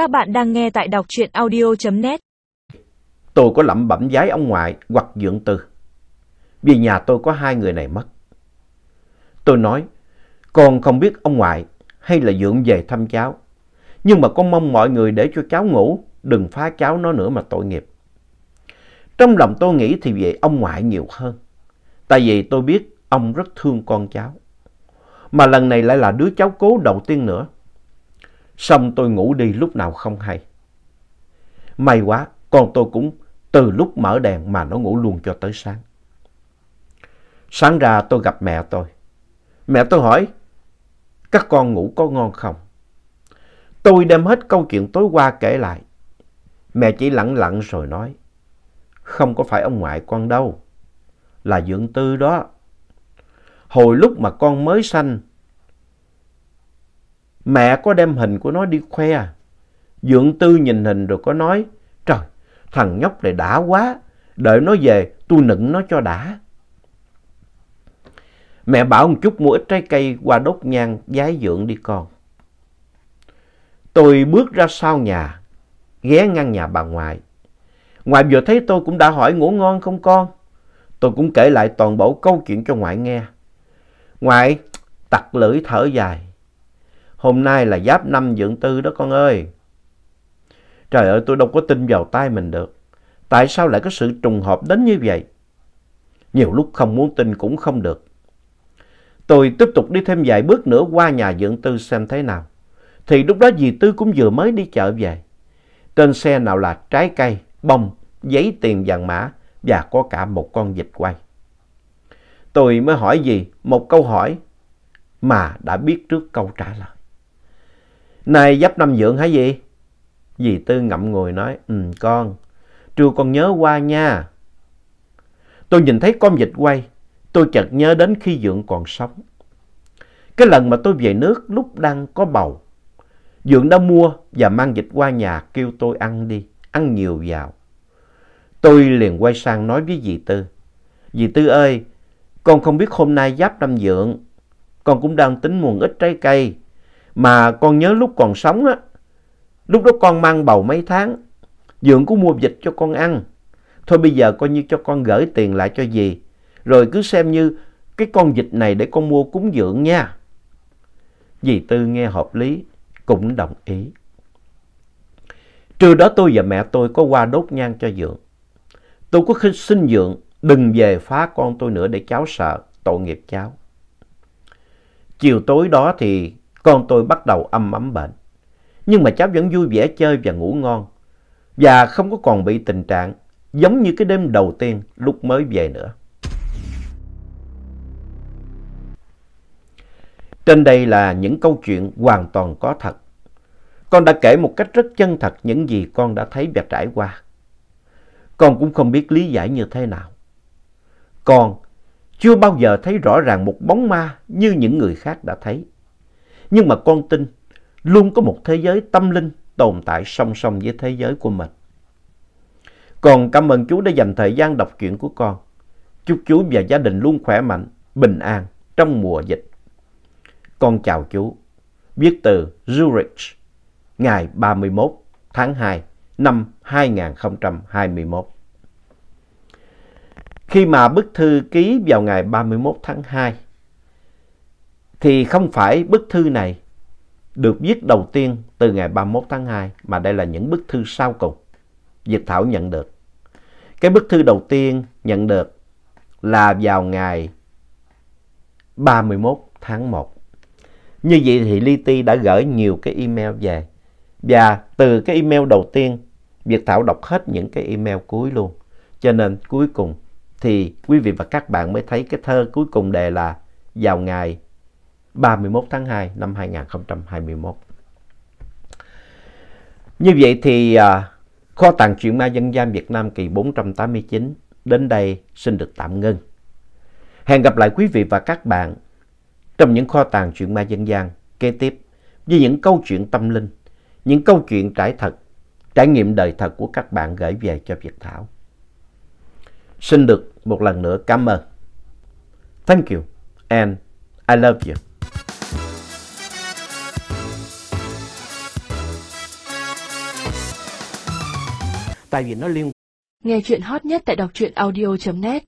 Các bạn đang nghe tại đọc truyện audio.net. Tôi có lẩm bẩm giái ông ngoại hoặc dưỡng tư. Vì nhà tôi có hai người này mất. Tôi nói, con không biết ông ngoại hay là dưỡng về thăm cháu. Nhưng mà con mong mọi người để cho cháu ngủ, đừng phá cháu nó nữa mà tội nghiệp. Trong lòng tôi nghĩ thì về ông ngoại nhiều hơn. Tại vì tôi biết ông rất thương con cháu. Mà lần này lại là đứa cháu cố đầu tiên nữa. Xong tôi ngủ đi lúc nào không hay. May quá, con tôi cũng từ lúc mở đèn mà nó ngủ luôn cho tới sáng. Sáng ra tôi gặp mẹ tôi. Mẹ tôi hỏi, các con ngủ có ngon không? Tôi đem hết câu chuyện tối qua kể lại. Mẹ chỉ lặng lặng rồi nói, không có phải ông ngoại con đâu, là dưỡng tư đó. Hồi lúc mà con mới sanh, mẹ có đem hình của nó đi khoe. À? Dưỡng tư nhìn hình rồi có nói, trời, thằng nhóc này đã quá, đợi nó về tôi nựng nó cho đã. Mẹ bảo một chút mua ít trái cây qua đốt nhang giái dưỡng đi con. Tôi bước ra sau nhà, ghé ngăn nhà bà ngoại. Ngoại vừa thấy tôi cũng đã hỏi ngủ ngon không con. Tôi cũng kể lại toàn bộ câu chuyện cho ngoại nghe. Ngoại tặc lưỡi thở dài. Hôm nay là giáp năm dưỡng tư đó con ơi. Trời ơi tôi đâu có tin vào tay mình được. Tại sao lại có sự trùng hợp đến như vậy? Nhiều lúc không muốn tin cũng không được. Tôi tiếp tục đi thêm vài bước nữa qua nhà dưỡng tư xem thế nào. Thì lúc đó dì Tư cũng vừa mới đi chợ về. Trên xe nào là trái cây, bông, giấy tiền vàng mã và có cả một con vịt quay. Tôi mới hỏi gì một câu hỏi mà đã biết trước câu trả lời nay giáp năm dưỡng hả dì? Dì Tư ngậm ngùi nói, ừ con, trưa con nhớ qua nha. Tôi nhìn thấy con vịt quay, tôi chợt nhớ đến khi Dượng còn sống. Cái lần mà tôi về nước lúc đang có bầu, Dượng đã mua và mang vịt qua nhà kêu tôi ăn đi, ăn nhiều vào. Tôi liền quay sang nói với dì Tư, dì Tư ơi, con không biết hôm nay giáp năm dưỡng, con cũng đang tính mua ít trái cây, mà con nhớ lúc còn sống á, lúc đó con mang bầu mấy tháng, Dượng cũng mua vịt cho con ăn. Thôi bây giờ coi như cho con gửi tiền lại cho dì, rồi cứ xem như cái con vịt này để con mua cúng Dượng nha. Dì Tư nghe hợp lý, cũng đồng ý. Trưa đó tôi và mẹ tôi có qua đốt nhang cho Dượng. Tôi có xin Dượng đừng về phá con tôi nữa để cháu sợ, tội nghiệp cháu. Chiều tối đó thì con tôi bắt đầu âm ấm bệnh. Nhưng mà cháu vẫn vui vẻ chơi và ngủ ngon. Và không có còn bị tình trạng giống như cái đêm đầu tiên lúc mới về nữa. Trên đây là những câu chuyện hoàn toàn có thật. Con đã kể một cách rất chân thật những gì con đã thấy và trải qua. Con cũng không biết lý giải như thế nào. Con chưa bao giờ thấy rõ ràng một bóng ma như những người khác đã thấy. Nhưng mà con tin luôn có một thế giới tâm linh tồn tại song song với thế giới của mình. còn cảm ơn chú đã dành thời gian đọc truyện của con. Chúc chú và gia đình luôn khỏe mạnh, bình an trong mùa dịch. Con chào chú. Viết từ Zurich, ngày 31 tháng 2 năm 2021. Khi mà bức thư ký vào ngày 31 tháng 2, thì không phải bức thư này được viết đầu tiên từ ngày 31 tháng 2, mà đây là những bức thư sau cùng. Việt Thảo nhận được. Cái bức thư đầu tiên nhận được là vào ngày 31 tháng 1. Như vậy thì Li Ti đã gửi nhiều cái email về. Và từ cái email đầu tiên, Việt Thảo đọc hết những cái email cuối luôn. Cho nên cuối cùng thì quý vị và các bạn mới thấy cái thơ cuối cùng đề là vào ngày 31 tháng 2 năm 2021. Như vậy thì à, kho tàng truyện ma dân gian Việt Nam kỳ 489 đến đây xin được tạm ngưng. Hẹn gặp lại quý vị và các bạn trong những kho tàng truyện ma dân gian kế tiếp với những câu chuyện tâm linh, những câu chuyện trải thật, trải nghiệm đời thật của các bạn gửi về cho Việt Thảo. Xin được một lần nữa cảm ơn. Thank you and I love you. Tại vì nó liên Nghe chuyện hot nhất tại đọc truyện audio.net